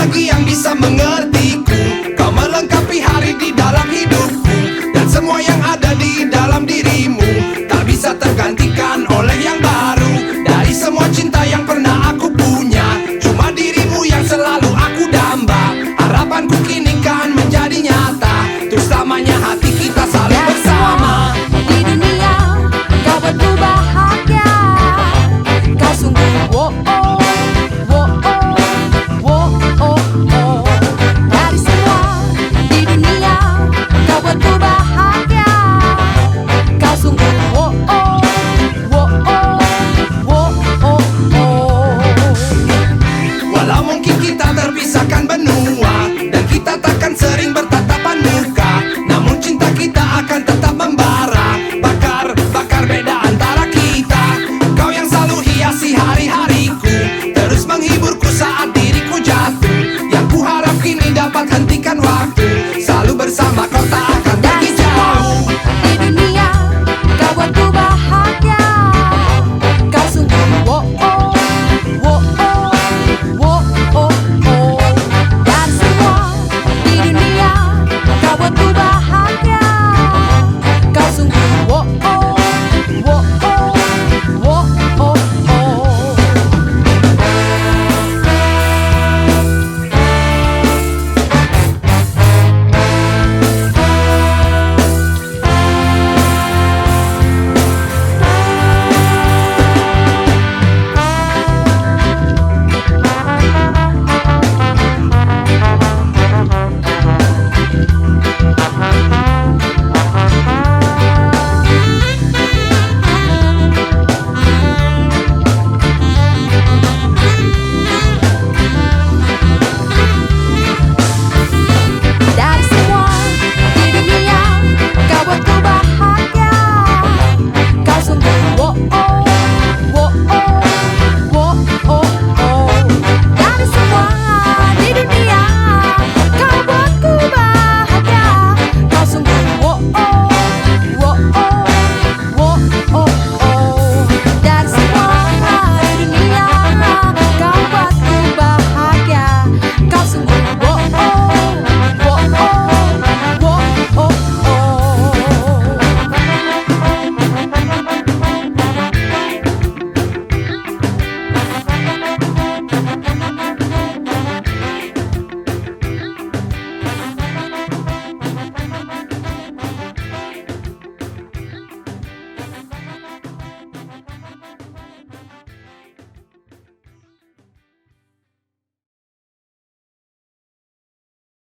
lagi yang bisa mengerti memisahkan benua dan kita takkan sering bertemu.